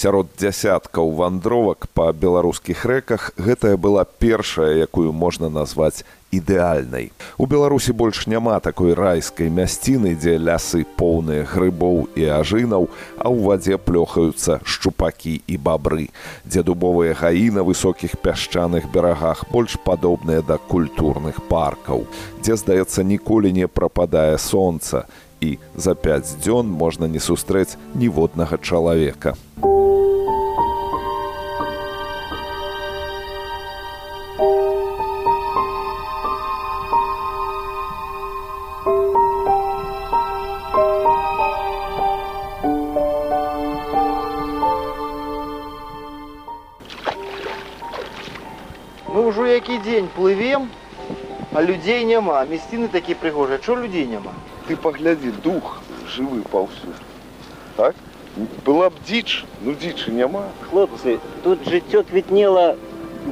сярод дзясяткаў вандровак па беларускіх рэках гэтая была першая якую можна назваць ідэальнай. У беларусі больш няма такой райскай мясціны дзе лясы поўныя грыбоў і ажынаў а ў вадзе плёхаюцца шчупакі і бабры. Дзе дубовыя гаі на высокіх пясчаных берагах больш падобныя да культурных паркаў дзе здаецца ніколі не прападае сонца і за пяць дзён можна не сустрэць ніводнага чалавека людзей няма мясціны такі прыгожыя. Чо людзей няма? Ты паглядзі дух жывы паўсюль. Так? Была б дзіч ну дзічы няма. Хлопцы тут жыццё квітнела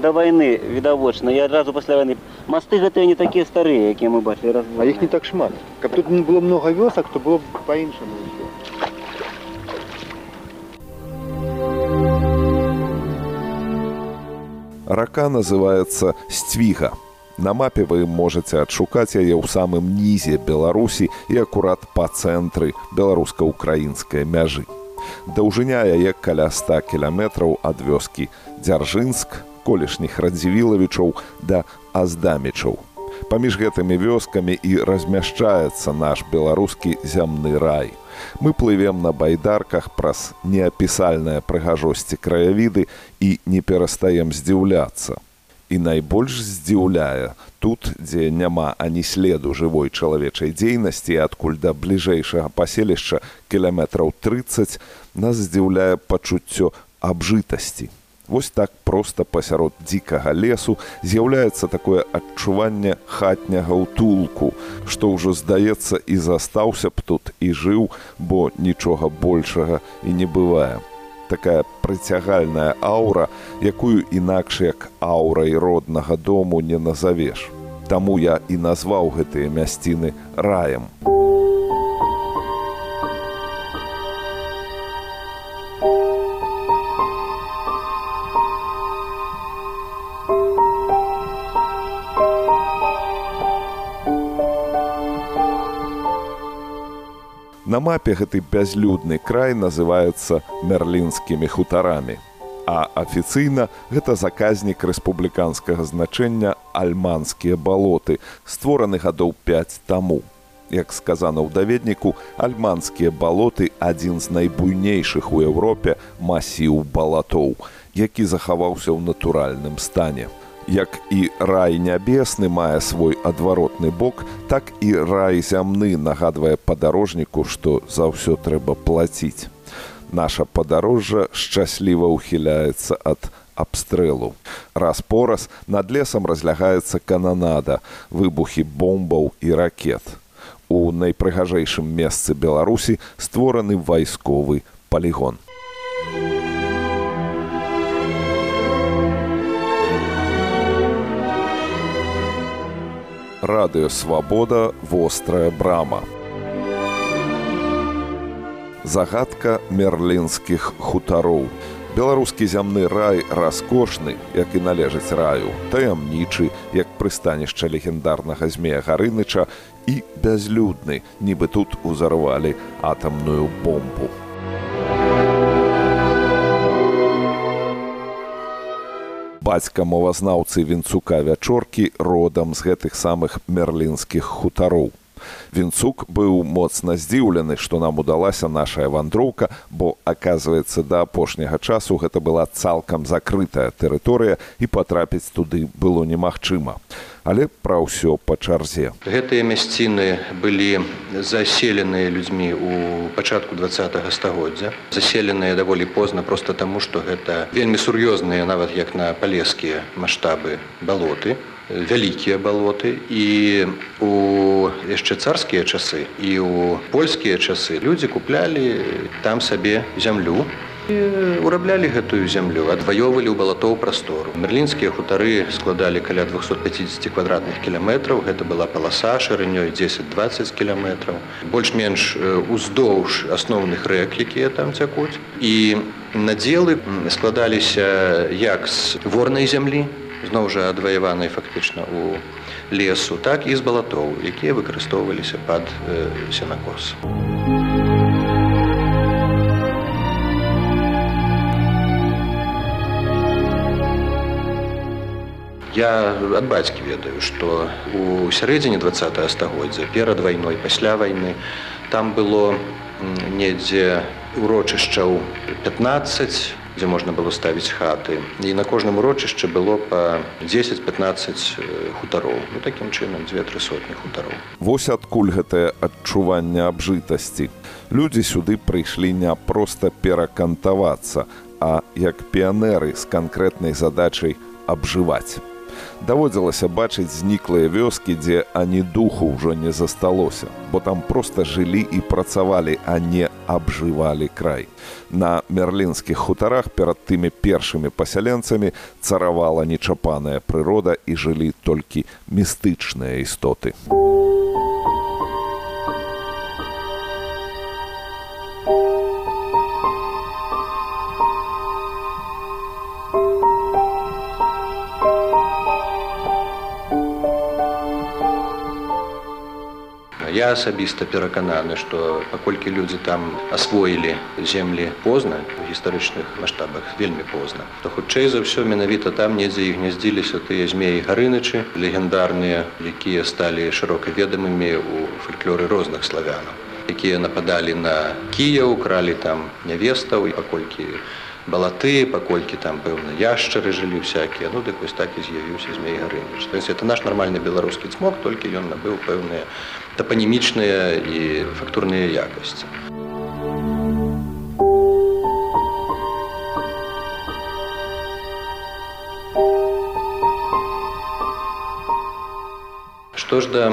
да вайны відавочна. Я адразу пасля вайны. Масты гэтыя не такія старыя якія мы бачылі раз а іх не так шмат. Каб тут не было много вёсак то было б па-іншаму рака называется сцвіга. На мапе вы можете адшукаць яе ў самым нізе Беларусі і акурат па цэнтры беларуска-украінскай мяжы. Даўжыня яе каля 100 кіляметраў ад вёскі дзяржынск, колішніх радзівілавічоў да аздамічаў. Паміж гэтымі вёскамі і размяшчаецца наш беларускі зямны рай мы плывем на байдарках праз неапісальныя прыгажосці краявіды і не перастаем здзіўляцца. І найбольш здзіўляе тут, дзе няма ані следу жывой чалавечай дзейнасці, адкуль да бліжэйшага паселішча кіламетраў 30 нас здзіўляе пачуццё абжытасці. Вось так проста пасярод дзікага лесу з'яўляецца такое адчуванне хатняга ўтулку, што ўжо здаецца і застаўся б тут і жыў, бо нічога большага і не бывае. Такая прыцягальная аўра, якую інакш як аўрай роднага дому не назавеш. Таму я і назваў гэтыя мясціны раем. На мапе гэты бязлюдны край называецца мерлінскімі хутарамі. А афіцыйна гэта заказнік рэспубліканскага значэння альманскія балоты, створаны гадоў 5 таму. Як сказана ў даведніку, альманскія балоты адзін з найбуйнейшых у Еўропе масіў балатоў, які захаваўся ў натуральным стане як і рай нябесны мае свой адваротны бок, так і рай зямны нагадвае падарожніку, што за ўсё трэба плаціць. Наша падарожжа шчасліва ўхіляецца ад абстрэлу. Раз-пораз над лесам разлягаецца кананада, выбухі бомбаў і ракет. У найпрыгажэйшым месцы Беларусі створаны вайсковы палігон. Радыё свабода вострая брама. Загадка мерлінскіх хутароў. Беларускі зямны рай раскошны як і належыць раю таямнічы як прыстанішча легендарнага змея гарыныча і бязлюдны нібы тут узарвалі атамную бомбу бацька мовазнаўцы вінцука вячоркі родам з гэтых самых мерлінскіх хутароў. Вінцук быў моцна здзіўлены, што нам удалася нашая вандроўка, бо аказваецца да апошняга часу гэта была цалкам закрытая тэрыторыя і патрапіць туды было немагчыма але пра ўсё па чарзе. Гэтыя мясціны былі заселеныя людзьмі ў пачатку два стагоддзя. заселеныя даволі позна проста таму, што гэта вельмі сур'ёзныя нават як на палескія маштабы балоты вялікія балоты і у яшчэ царскія часы і ў польскія часы людзі куплялі там сабе зямлю ураблялі гэтую зямлю адваёвалі ў балатоў прастору. Мерлінскія хутары складалі каля 250 квадратных кіламетраў. Гэта была паласа шырынёй 10-20 кіламетраў. Больш-менш уздоўж асноўных рэк якія там цякуць. І надзелы складаліся як з ворнай зямлі зноў жа адваяванай фактычна у лесу так і з балатоў якія выкарыстоўваліся пад э, сенакос Я ад бацькі ведаю, што у сярэдзіне два стагоддзя перад вайной пасля вайны там было недзе урочышчаў 15 дзе можна было ставіць хаты. І на кожным урочышчы было па 10-15 хутароў. Ну, такім чынам дзве-тры сотні хутароў. Вось адкуль гэтае адчуванне абжытасці. Людзі сюды прыйшлі не проста перакантавацца а як піянеры з канкрэтнай задачай абжываць даводзілася бачыць зніклыя вёскі дзе ані духу ўжо не засталося бо там проста жылі і працавалі а не абжывалі край. На мерлінскіх хутарах перад тымі першымі пасяленцамі царавала нечапаная прырода і жылі толькі містычныя істоты Я асабіста перакананы, што паколькі людзі там асвоілі землі позна у гістарычных маштабах вельмі позна, то хутчэй за ўсё менавіта там недзе і гняздзіліся тыя змеі гарыначы, легендарныя, якія сталі шырока ведамымі ў фальклоры розных славянаў, якія нападалі на кіяў, кралі там нявестаў і паколькі балаты, паколькі там пэўна яшчары жылі всякія, ну дык вось так і з'явіўся змей гарыніч. То есть это наш нармальны беларускі цмок, толькі ён набыў пэўныя тапанімічныя і фактурныя якасці. Што ж да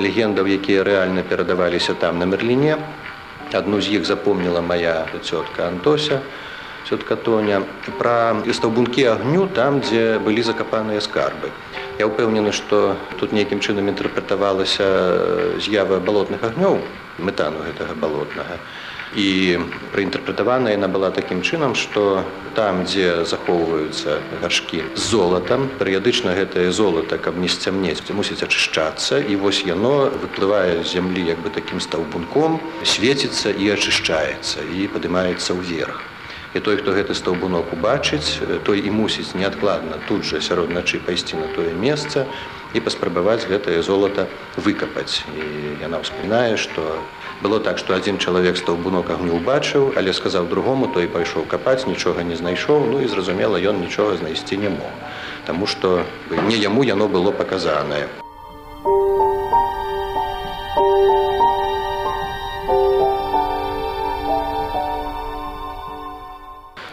легендаў, якія рэальна перадаваліся там на Мерліне, адну з іх запомніла моя цётка Антося, цётка Тоня, пра стаўбункі агню там, дзе былі закапаныя скарбы. Я ўпэўнены, што тут нейкім чынам інтэрпрэтавалася з'ява балотных агнёў метану гэтага балотнага. І праінтэрпрэтавана яна была такім чынам, што там, дзе захоўваюцца гаршкі з золатам, перыядычна гэтае золата, каб не сцямнець, мусіць ачышчацца і вось яно выплывае з зямлі як бы такім стаўбунком, свеціцца і ачышчаецца і падымаецца ўверх. І той, хто гэты стаўбунок убачыць, той і мусіць неадкладна тут жа сярод начы пайсці на тое месца і паспрабаваць гэтае золата выкапаць. І яна ўспамінае, што было так, што адзін чалавек стаўбунок агню ўбачыў, але сказаў другому, той пайшоў капаць, нічога не знайшоў, ну і зразумела, ён нічога знайсці не мог. Таму што не яму яно было паказанае.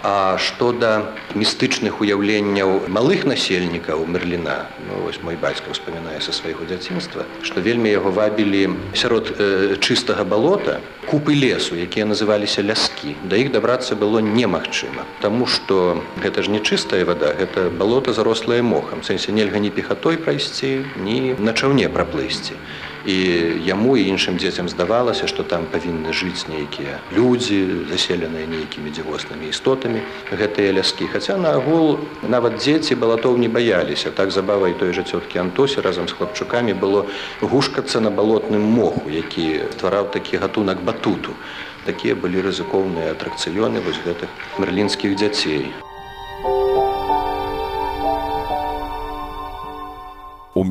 А што да містычных уяўленняў малых насельнікаў мерліна ну, вось мой бацька ўспамінае са свайго дзяцінства што вельмі яго вабілі сярод э, чыстага балота купы лесу якія называліся ляскі. Да іх дабрацца было немагчыма Таму што гэта ж не чыстая вада гэта балота зарослае мохам. Сэнсе нельга ні пехатой прайсці ні на чаўне праплысці і яму і іншым дзецям здавалася што там павінны жыць нейкія людзі заселеныя нейкімі дзівоснымі істотамі гэтыя ляскі хаця на агул нават дзеці балатоў не баяліся так забавай той жа цёткі антосі разам з хлапчукамі было гушкацца на балотным моху які ствараў такі гатунак батуту. Такія былі рызыкоўныя атракцыёны вось гэтых мерлінскіх дзяцей. У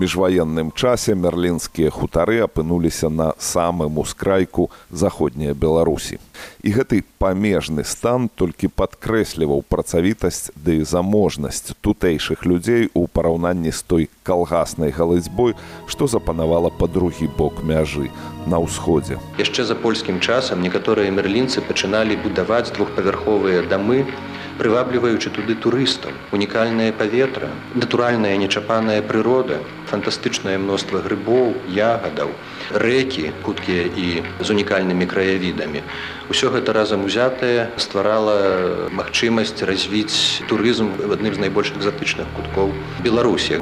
міжваенным часе мерлінскія хутары апынуліся на самым ускрайку заходняй Беларусі. І гэты памежны стан толькі падкрэсліваў працавітасць ды да заможнасць тутэйшых людзей у параўнанні з той калгаснай галызьбой, што запанавала па другі бок мяжы на ўсходзе. Яшчэ за польскім часам некаторыя мерлінцы пачыналі будаваць двухпавярховыя дамы прывабліваючы туды турыстаў. Унікальнае паветра натуральная нечапаная прырода фантастычнае мноства грыбоў ягадаў рэкі хуткія і з унікальнымі краявідамі. Усё гэта разам узятае стварала магчымасць развіць турызм в адным з найбольш экзатычных куткоў беларусі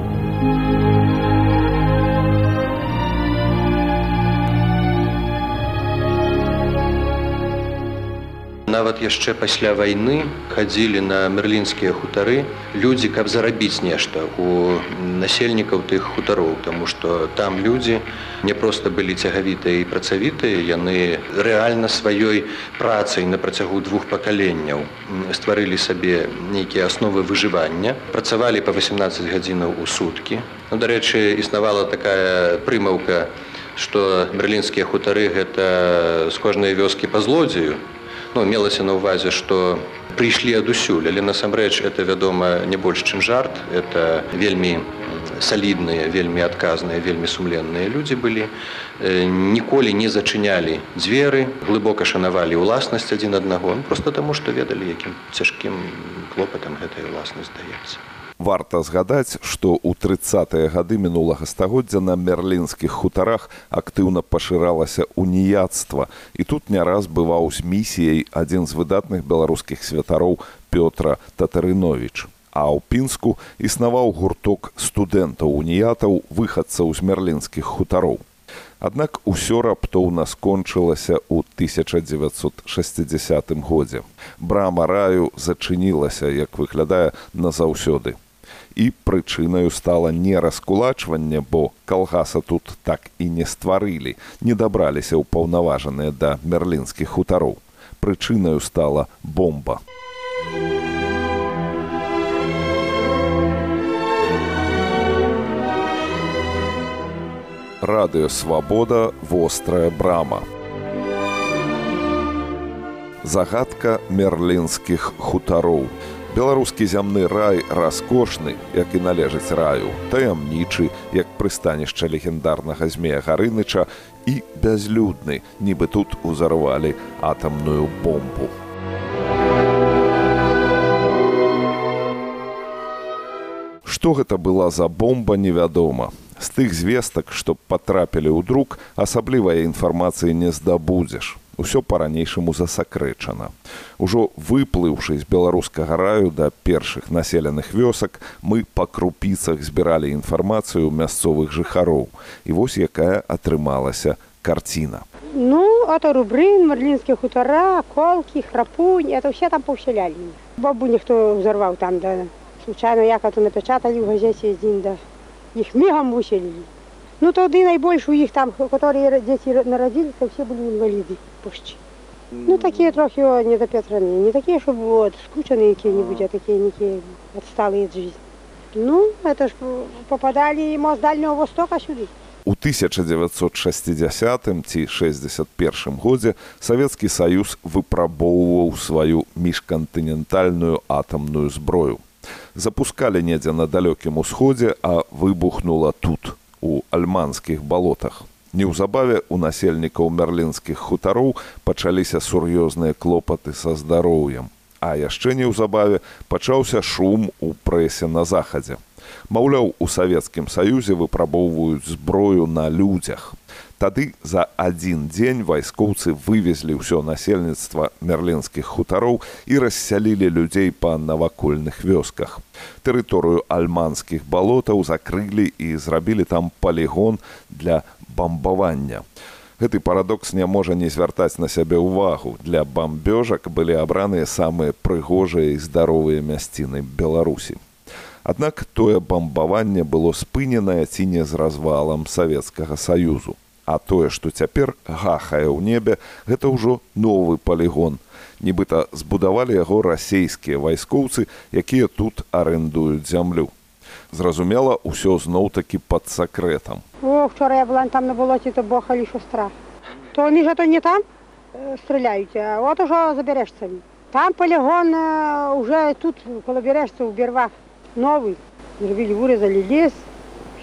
нават яшчэ пасля вайны хадзілі на мерлінскія хутары людзі каб зарабіць нешта у насельнікаў тых хутароў тому что там людзі не проста былі цягавітыя і працавітыя яны рэальна сваёй працай на працягу двух пакаленняў стварылі сабе нейкія асновы выжывання працавалі по 18 гадзінаў у суткі. Ну, дарэчы існавала такая прымаўка што берлінскія хутары гэта з кожнай вёскі па злодзею ну, мелася на ўвазе, што прыйшлі адусюль, але насамрэч это вядома не больш чым жарт, это вельмі салідныя, вельмі адказныя, вельмі сумленныя людзі былі. ніколі не зачынялі дзверы, глыбока шанавалі ўласнасць адзін аднаго, просто таму, што ведалі, якім цяжкім клопатам гэтая ўласнасць здаецца. Варта згадаць, што ў трыццатыя гады мінулага стагоддзя на мерлінскіх хутарах актыўна пашыралася уніяцтва. І тут не раз бываў з місіяй адзін з выдатных беларускіх святароў Пётра Татарынович. А ў пінску існаваў гурток студэнтаў уніятаў выхадцаў з мерлінскіх хутароў. Аднак усё раптоўна скончылася ў 1960 годзе. Брама раю зачынілася, як выглядае назаўсёды і прычынаю стала не раскулачванне, бо калгаса тут так і не стварылі, не дабраліся ўпаўнаважаныя да мерлінскіх хутароў. Прычынаю стала бомба. Радыё свабода вострая брама. Загадка мерлінскіх хутароў беларускі зямны рай раскошны як і належыць раю таямнічы як прыстанішча легендарнага змея гарыныча і бязлюдны нібы тут узарвалі атамную бомбу. Што гэта была за бомба невядома. З тых звестак што патрапілі ў друк асаблівая інфармацыі не здабудзеш ўсё па-ранейшаму засакрэчана. Ужо выплыўшы з беларускага раю да першых населеных вёсак, мы па крупіцах збіралі інфармацыю мясцовых жыхароў. І вось якая атрымалася карціна. Ну, это рубрын, марлінскія хутара, колкі, храпунь, это ўсе там паўсялялі. Бабу ніхто ўзарваў там, да. Случайно як это напечаталі ў газеце дзень, да. Іх мігам выселілі. Ну тады найбольш у іх там, которые дзеці нарадзіліся, все былі інваліды почти. Ну такія трохі недапетраныя, не такія, щоб вот, скучаныя якія-нибудь, а такія некія адсталыя ад жизни. Ну, это ж попадалі мо з дальнего востока сюды. У 1960 ці 61 годзе Савецкі Саюз выпрабоўваў сваю міжкантынентальную атамную зброю. Запускалі недзе на далёкім усходзе, а выбухнула тут, у альманскіх балотах. Неўзабаве у насельнікаў мерлінскіх хутароў пачаліся сур'ёзныя клопаты са здароўем. А яшчэ неўзабаве пачаўся шум у прэсе на захадзе. Маўляў, у савецкім саюзе выпрабоўваюць зброю на людзях. Тады за адзін дзень вайскоўцы вывезлі ўсё насельніцтва мерлінскіх хутароў і рассялілі людзей па навакольных вёсках. Тэрыторыю альманскіх балотаў закрылі і зрабілі там палігон для бамбавання. Гэты парадокс не можа не звяртаць на сябе ўвагу. Для бамбёжак былі абраныя самыя прыгожыя і здаровыя мясціны Беларусі. Аднак тое бамбаванне было спыненае ці не з развалам савецкага саюзу. А тое, што цяпер гахае ў небе, гэта ўжо новы палігон. Нібыта збудавалі яго расейскія вайскоўцы, якія тут арэндуюць зямлю. Зразумела, ўсё зноў-такі пад сакрэтам. О, вчора я была там на болоце, то бохалі що страх. То вони ж то не там стріляють, а от уже забереш самі. Там полігон вже тут, коли берешся, у бірвах новий. Зробили, вирізали ліс,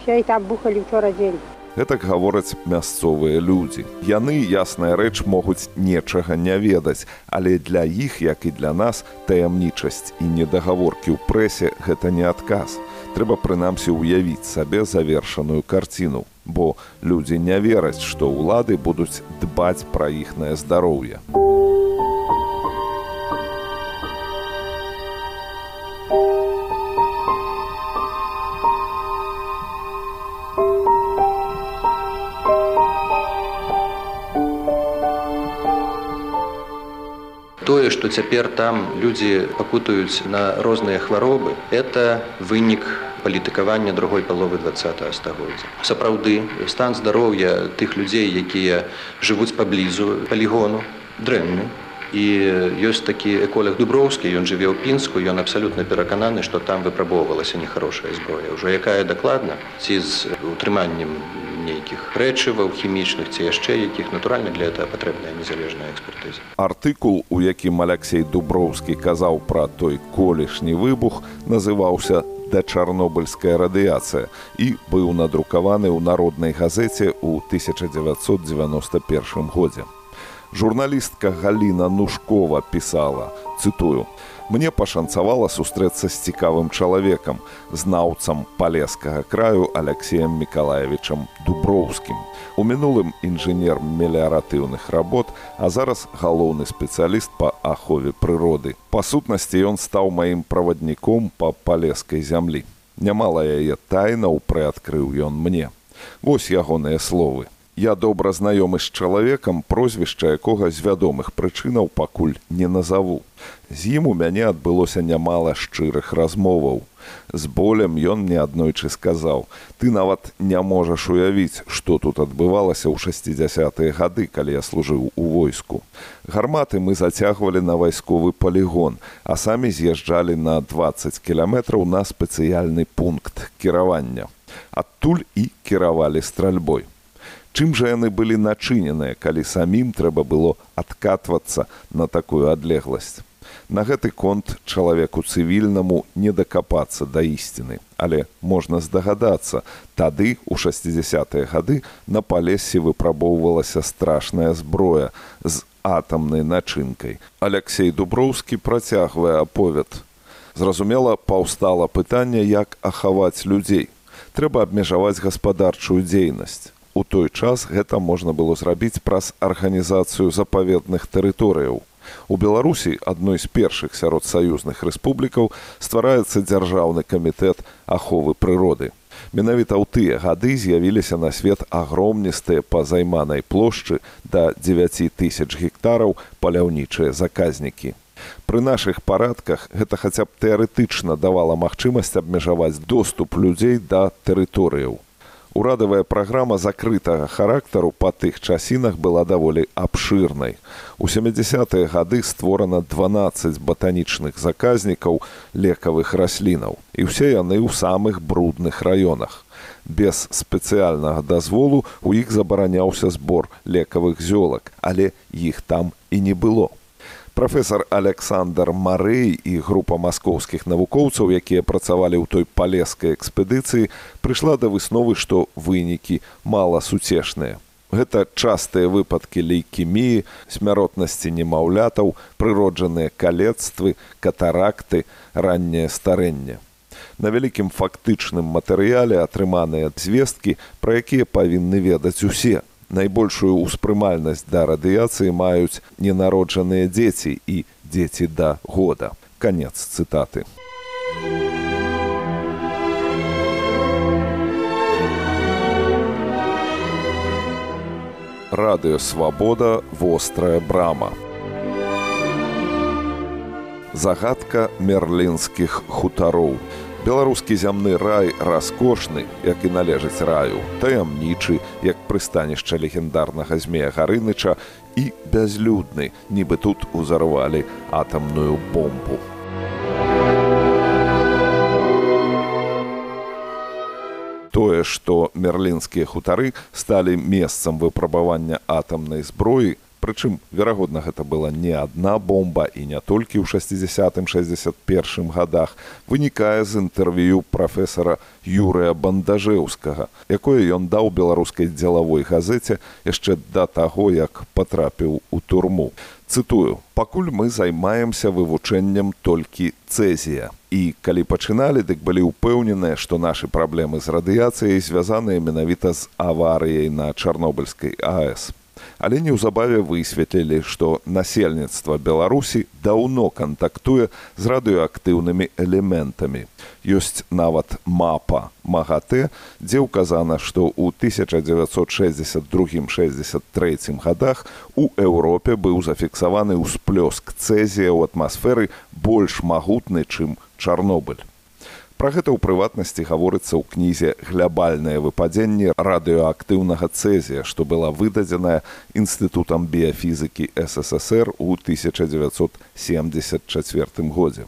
все і там бухали вчора день. Гэтак гавораць мясцовыя людзі. Яны, ясная рэч, могуць нечага не ведаць, але для іх, як і для нас, таямнічасць і недагаворкі ў прэсе гэта не адказ. Трэба прынамсі ўявіць сабе завершаную карціну, бо людзі не вераць, што ўлады будуць дбаць пра іхнае здароўе. Тое, што цяпер там людзі пакутаюць на розныя хваробы, это вынік палітыкавання другой паловы два стагоддзя. Сапраўды стан здароўя тых людзей, якія жывуць паблізу палігону дрэнны. І ёсць такі эколог дуброўскі, ён жыве ў пінску, ён абсалютна перакананы, што там выпрабоўвалася нехарошая зброя. Ужо якая дакладна ці з утрыманнем нейкіх рэчываў хімічных ці яшчэ якіх натуральна для этого патрэбная незалежная экспертыза. Артыкул, у якім Алексей Дуброўскі казаў пра той колішні выбух, называўся да чарнобыльская радыяцыя і быў надрукаваны ў народнай газеце ў 1991 годзе. Журналістка Галіна Нушкова пісала, цытую: мне пашанцавала сустрэцца з цікавым чалавекам, знаўцам палескага краю Алексеем Миколаевичам Дуброўскім. У мінулым інжынер меліаратыўных работ, а зараз галоўны спецыяліст па ахове прыроды. Па сутнасці ён стаў маім правадніком па палескай зямлі. Нямала яе тайнаў прыадкрыў ён мне. Вось ягоныя словы. Я добра знаёмы з чалавекам, прозвішча якога з вядомых прычынаў пакуль не назаву. З ім у мяне адбылося нямала шчырых размоваў. З болем ён мне аднойчы сказаў: « Ты нават не можаш уявіць, што тут адбывалася ў 60-тые гады, калі я служыў у войску. Гарматы мы зацягвалі на вайсковы палігон, а самі з'язджалі на 20 кіламетраў на спецыяльны пункт кіравання. Адтуль і кіравалі стральбой. Чым жа яны былі начыненыя, калі самім трэба было адкатвацца на такую адлегласць. На гэты конт чалавеку цывільнаму не дакапацца да ісціны, але можна здагадацца, тады у 60-тые гады на палесе выпрабоўвалася страшная зброя з атамнай начынкай. Алексей Дуброўскі працягвае аповед. Зразумела, паўстала пытанне, як ахаваць людзей. Трэба абмежаваць гаспадарчую дзейнасць. У той час гэта можна было зрабіць праз арганізацыю запаведных тэрыторыяў. У Беларусі адной з першых сярод саюзных рэспублікаў ствараецца дзяржаўны камітэт аховы прыроды. Менавіта ў тыя гады з'явіліся на свет агромністыя па займанай плошчы да 9 тысяч гектараў паляўнічыя заказнікі. Пры нашых парадках гэта хаця б тэарэтычна давала магчымасць абмежаваць доступ людзей да тэрыторыяў урадавая праграма закрытага характару па тых часінах была даволі абшырнай. У 70-тые гады створана 12 батанічных заказнікаў лекавых раслінаў. І ўсе яны ў самых брудных раёнах. Без спецыяльнага дазволу у іх забараняўся збор лекавых зёлак, але іх там і не было прафесор александр марэй і група маскоўскіх навукоўцаў якія працавалі ў той палескай экспедыцыі прыйшла да высновы што вынікі мала суцешныя гэта частыя выпадкі лейкеміі смяротнасці немаўлятаў прыроджаныя калецтвы катаракты ранняе старэнне. На вялікім фактычным матэрыяле атрыманыя звесткі пра якія павінны ведаць усе найбольшую ўспрымальнасць да радыяцыі маюць ненароджаныя дзеці і дзеці да года. Канец цытаты. Радыёвабода вострая брама. Загадка мерлінскіх хутароў беларускі зямны рай раскошны як і належыць раю таямнічы як прыстанішча легендарнага змея гарыныча і бязлюдны нібы тут узарвалі атамную бомбу. Тое што мерлінскія хутары сталі месцам выпрабавання атамнай зброі Прычым верагодна гэта была не адна бомба і не толькі ў 60-61 годах вынікае з інтэрв'ю прафесара Юрыя бандажэўскага, якое ён даў беларускай дзелавой газеце яшчэ да таго, як патрапіў у турму. Цытую: пакуль мы займаемся вывучэннем толькі цэзія. І калі пачыналі, дык былі ўпэўненыя, што нашы праблемы з радыяцыяй звязаныя менавіта з аварыяй на чарнобыльскай АС але неўзабаве высветлілі, што насельніцтва Беларусі даўно кантактуе з радыёактыўнымі элементамі. Ёсць нават мапа МагаТ, дзе ўказана, што ў 1962-63 годах у Еўропе быў зафіксаваны ўсплёск цэзія ў атмасферы больш магутны, чым Чарнобыль. Пра гэта ў прыватнасці гаворыцца ў кнізе глябальнае выпадзенне радыёактыўнага цэзія, што была выдадзеная інстытутам біяфізікі ССР у 1974 годзе.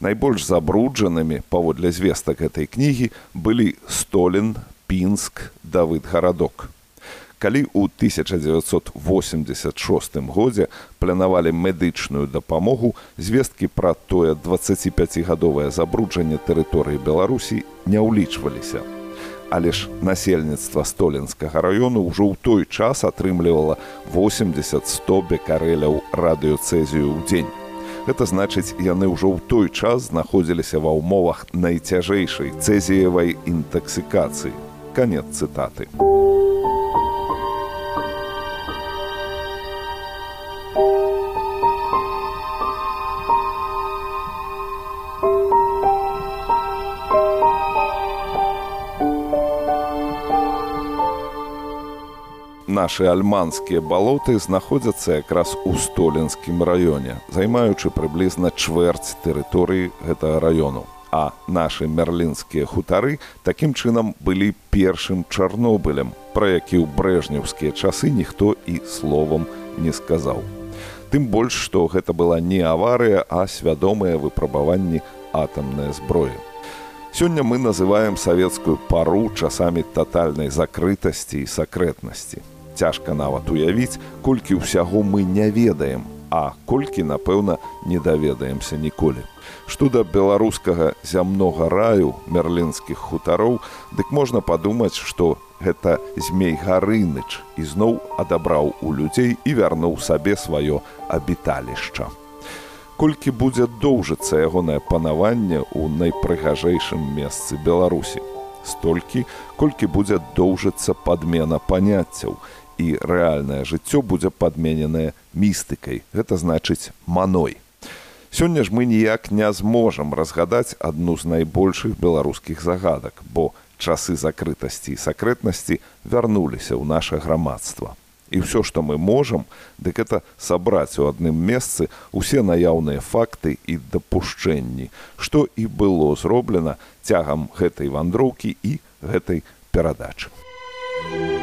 Найбольш забруджанымі паводле звестак гэтай кнігі былі столін, пінск, давыд гарадок калі ў 1986 годзе планавалі медычную дапамогу звесткі пра тое 25гадовае забруджанне тэрыторыі беларусі не ўлічваліся. Але ж насельніцтва столінскага раёну ўжо ў той час атрымлівала 80-100 бекарэляў радыёцэзію ў дзень. Гэта значыць яны ўжо ў той час знаходзіліся ва ўмовах найцяжэйшай цэзіевай інтаксікацыі. Канец цытаты Нашы альманскія балоты знаходзяцца якраз у столінскім раёне, займаючы прыблізна чвэрць тэрыторыі гэтага раёну. А нашы мерлінскія хутары такім чынам былі першым чарнобылем, пра які ў брэжнеўскія часы ніхто і словам не сказаў. Тым больш, што гэта была не аварыя, а свядомыя выпрабаванні атамнай зброі. Сёння мы называем савецкую пару часамі татальнай закрытасці і сакрэтнасці цяжка нават уявіць, колькі ўсяго мы не ведаем, а колькі, напэўна, не даведаемся ніколі. Што да беларускага зямнога раю мерлінскіх хутароў, дык можна падумаць, што гэта змей гарыныч ізноў адабраў у людзей і вярнуў сабе сваё абіталішча. Колькі будзе доўжыцца ягонае панаванне ў найпрыгажэйшым месцы Беларусі. Столькі, колькі будзе доўжыцца падмена паняццяў і рэальнае жыццё будзе падмененае містыкай. Гэта значыць маной. Сёння ж мы ніяк не зможам разгадаць адну з найбольшых беларускіх загадак бо часы закрытасці і сакрэтнасці вярнуліся ў наше грамадства. І ўсё што мы можам дык это сабраць у адным месцы усе наяўныя факты і дапушчэнні што і было зроблена цягам гэтай вандроўкі і гэтай перадачы. Thank you